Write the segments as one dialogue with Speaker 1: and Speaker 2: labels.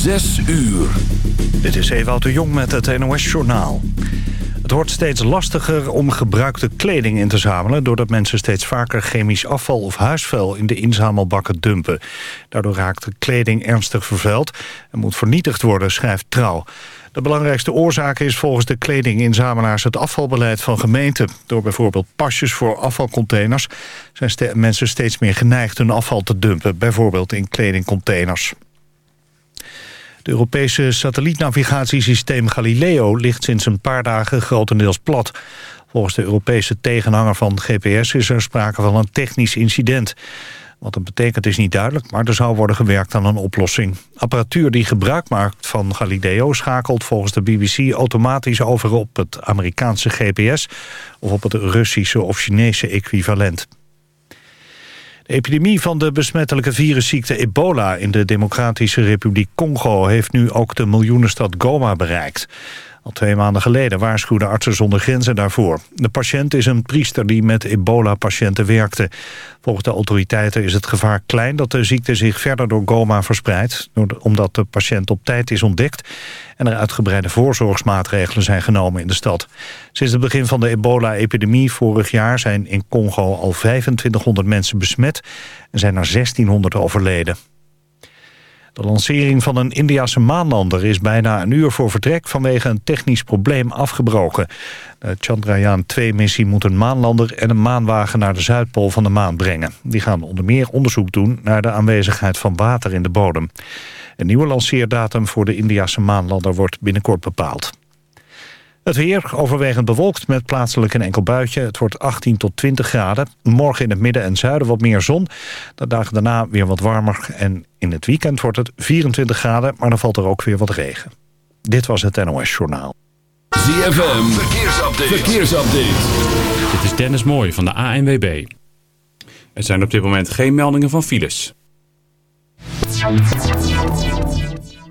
Speaker 1: Zes uur.
Speaker 2: Dit is Ewout de Jong met het NOS-journaal. Het wordt steeds lastiger om gebruikte kleding in te zamelen... doordat mensen steeds vaker chemisch afval of huisvuil in de inzamelbakken dumpen. Daardoor raakt de kleding ernstig vervuild en moet vernietigd worden, schrijft Trouw. De belangrijkste oorzaak is volgens de kledinginzamelaars het afvalbeleid van gemeenten. Door bijvoorbeeld pasjes voor afvalcontainers zijn mensen steeds meer geneigd hun afval te dumpen, bijvoorbeeld in kledingcontainers. Het Europese satellietnavigatiesysteem Galileo ligt sinds een paar dagen grotendeels plat. Volgens de Europese tegenhanger van GPS is er sprake van een technisch incident. Wat dat betekent is niet duidelijk, maar er zou worden gewerkt aan een oplossing. Apparatuur die gebruik maakt van Galileo schakelt volgens de BBC automatisch over op het Amerikaanse GPS of op het Russische of Chinese equivalent. De epidemie van de besmettelijke virusziekte ebola in de Democratische Republiek Congo heeft nu ook de miljoenenstad Goma bereikt. Al twee maanden geleden waarschuwden artsen zonder grenzen daarvoor. De patiënt is een priester die met ebola-patiënten werkte. Volgens de autoriteiten is het gevaar klein dat de ziekte zich verder door Goma verspreidt... omdat de patiënt op tijd is ontdekt... en er uitgebreide voorzorgsmaatregelen zijn genomen in de stad. Sinds het begin van de ebola-epidemie vorig jaar zijn in Congo al 2500 mensen besmet... en zijn er 1600 overleden. De lancering van een Indiase maanlander is bijna een uur voor vertrek vanwege een technisch probleem afgebroken. De Chandrayaan-2-missie moet een maanlander en een maanwagen naar de Zuidpool van de maan brengen. Die gaan onder meer onderzoek doen naar de aanwezigheid van water in de bodem. Een nieuwe lanceerdatum voor de Indiase maanlander wordt binnenkort bepaald. Het weer overwegend bewolkt met plaatselijk een enkel buitje. Het wordt 18 tot 20 graden. Morgen in het midden en zuiden wat meer zon. De dagen daarna weer wat warmer. En in het weekend wordt het 24 graden, maar dan valt er ook weer wat regen. Dit was het NOS Journaal.
Speaker 1: ZFM, verkeersupdate. verkeersupdate.
Speaker 3: Dit is Dennis Mooij van de ANWB. Er zijn op dit moment geen meldingen van files.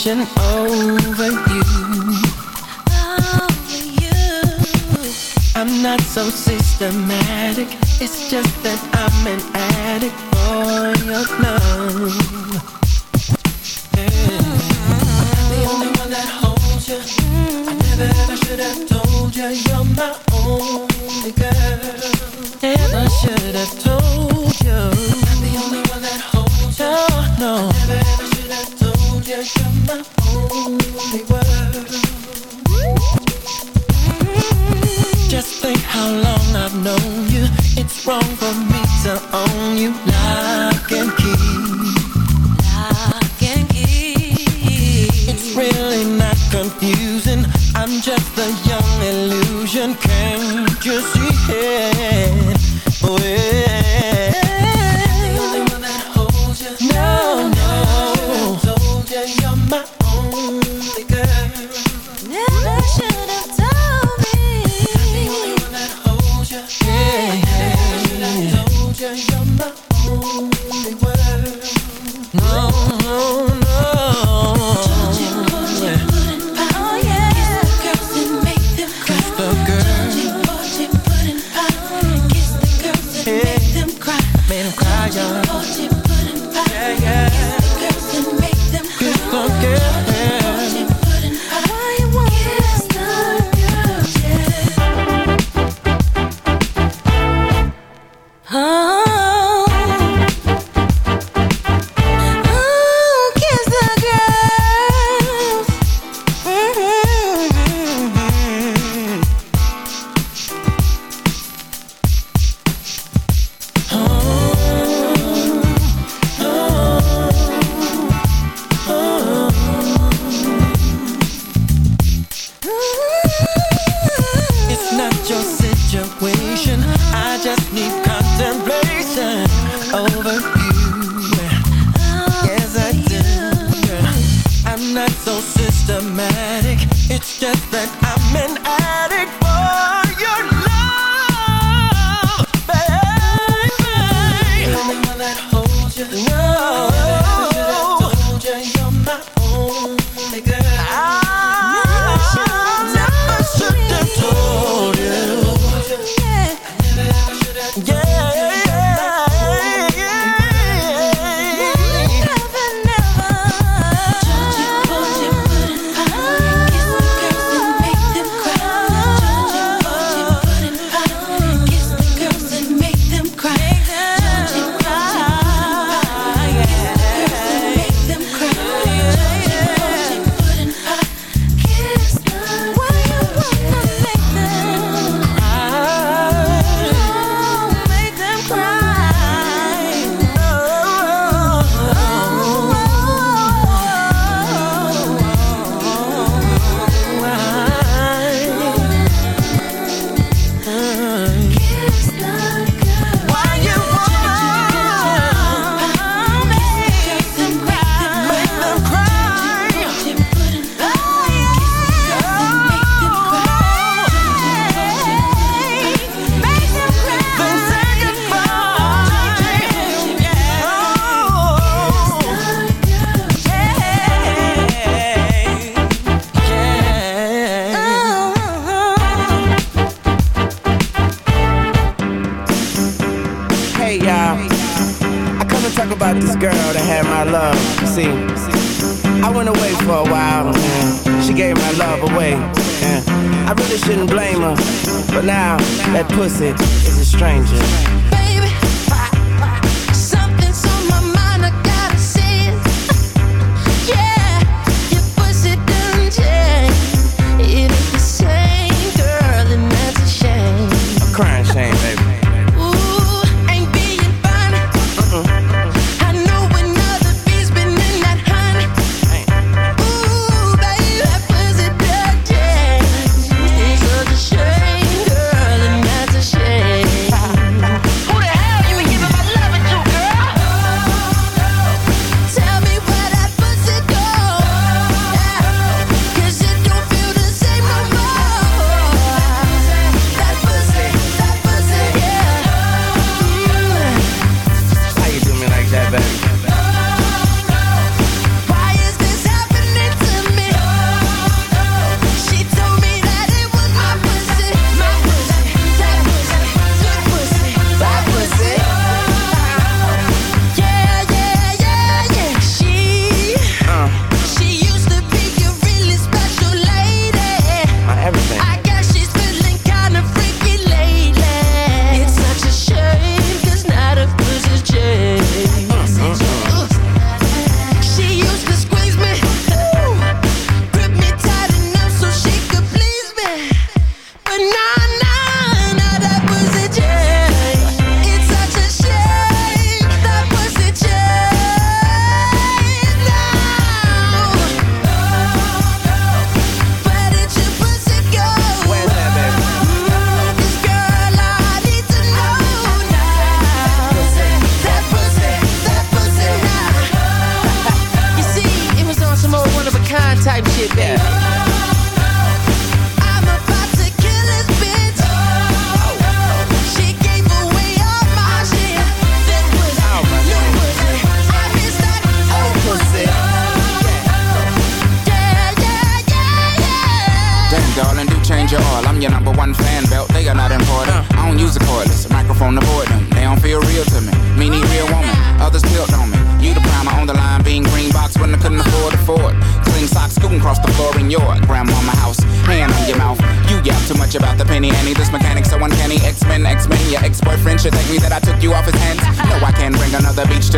Speaker 4: station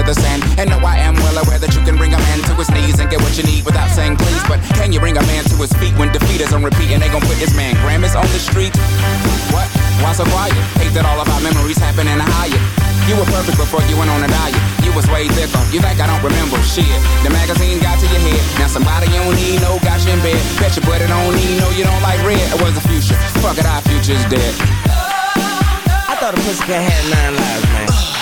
Speaker 4: the sand. And
Speaker 5: know I
Speaker 6: am well aware that you can bring a man to his knees and get what you need without saying please. But can you bring a man to his feet when defeat is on repeat and they gon' put this man Grammys on the street? What? Why so quiet? Hate that all of our memories happen in a higher. You were perfect before you went on a diet. You was way thicker. You think I don't remember shit? The magazine got to your head. Now somebody you don't need no got in bed. Bet your buddy don't need no you don't like red. It was the future. Fuck it, our future's dead.
Speaker 7: I thought a pussycat had nine lives, man.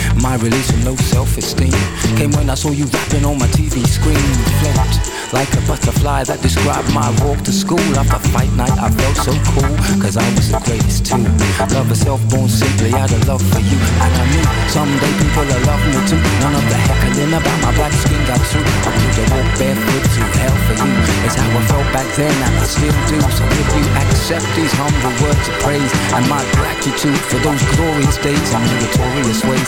Speaker 8: My release from low self-esteem. Came when I saw you rapping on my TV screen. Float like a butterfly that described my walk to school. After fight night I felt so cool Cause I was the greatest too. I Love herself born simply out of love for you. And I knew someday people will love me too. None of the heckling about my black skin got through. I could have walked barefoot through hell for you. It's how I felt back then and I still do. So if you accept these humble words of praise And my gratitude for those glorious days And meritorious ways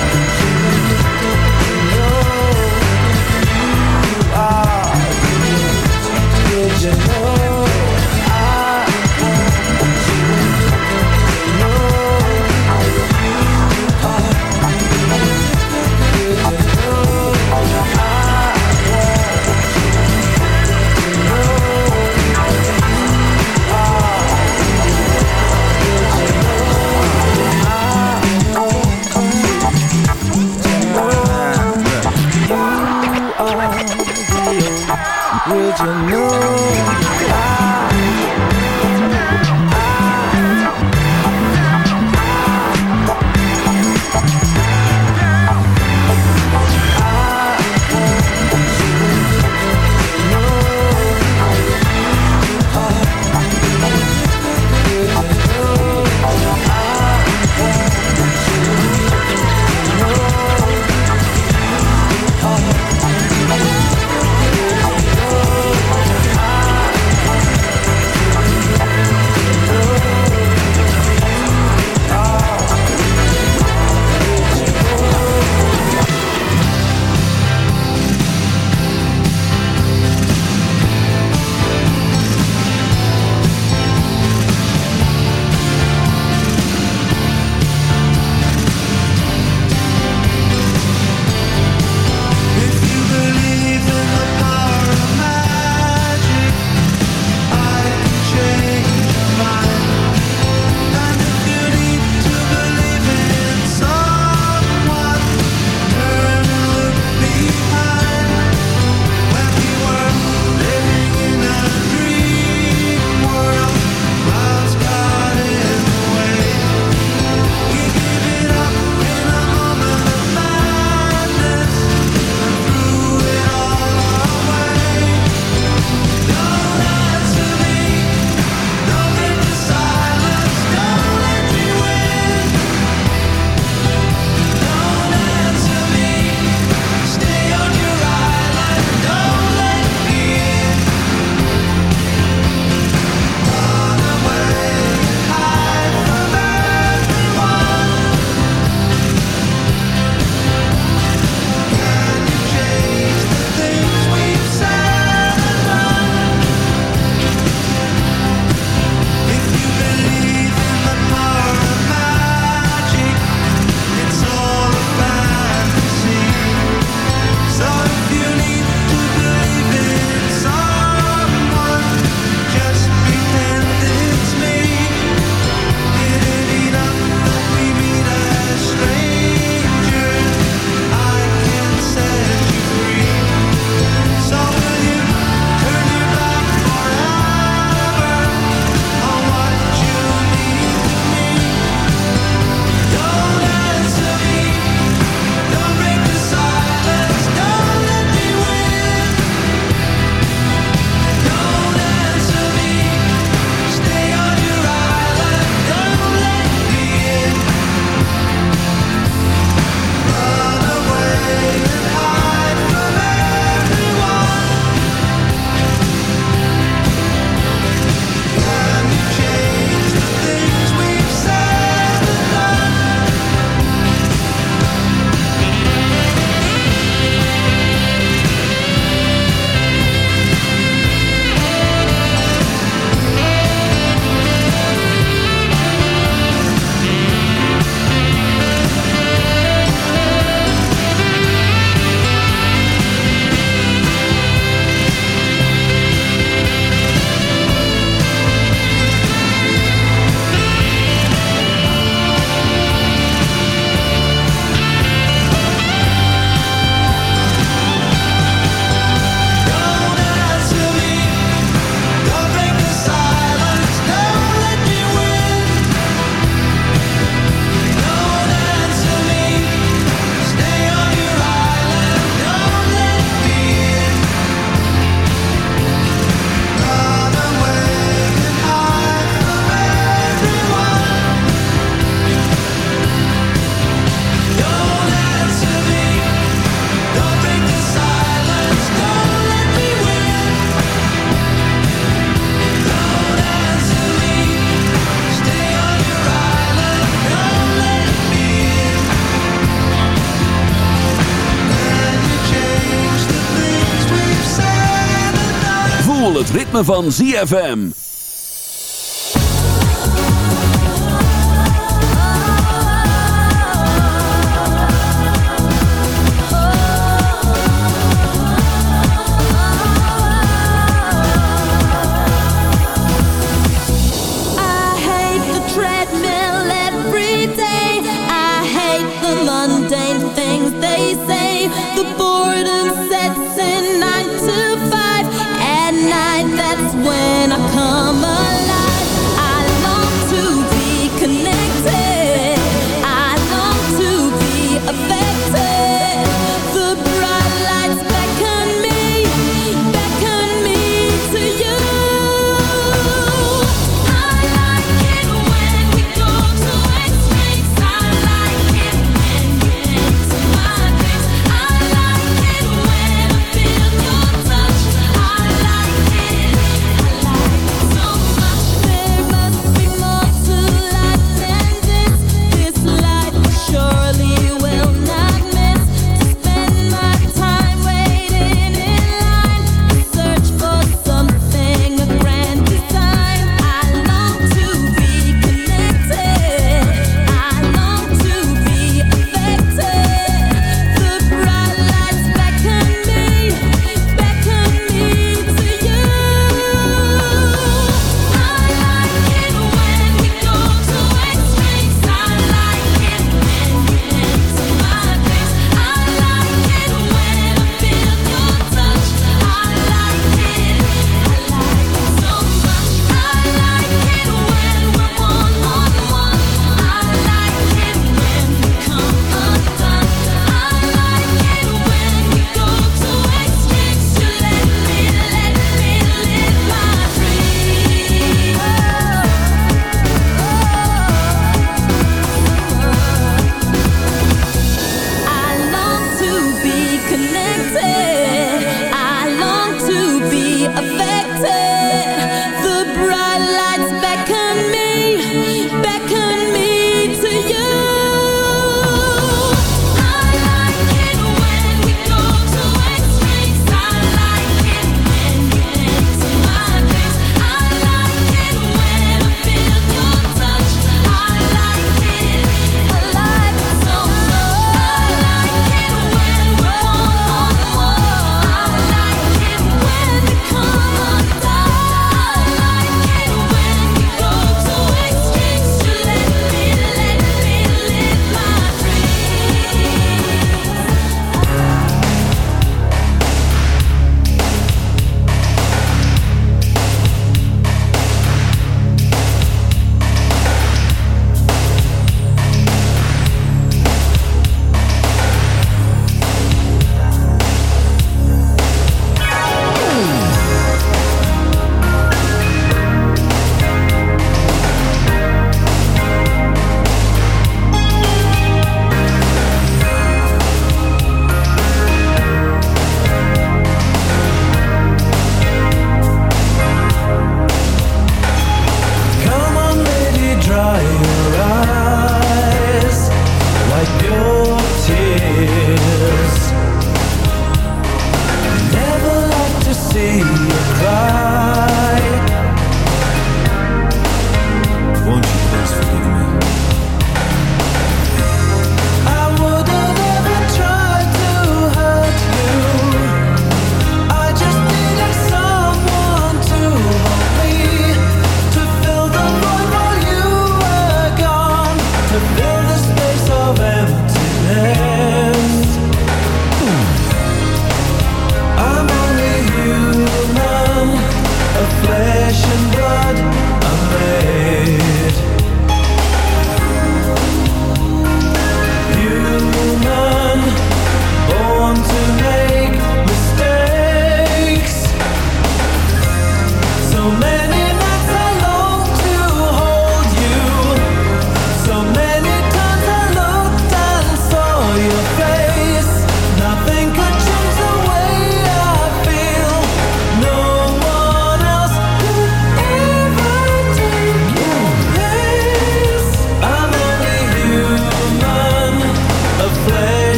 Speaker 4: Would you know?
Speaker 9: Van ZFM.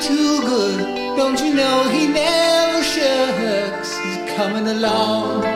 Speaker 10: too good. Don't you know he never shucks? He's coming along.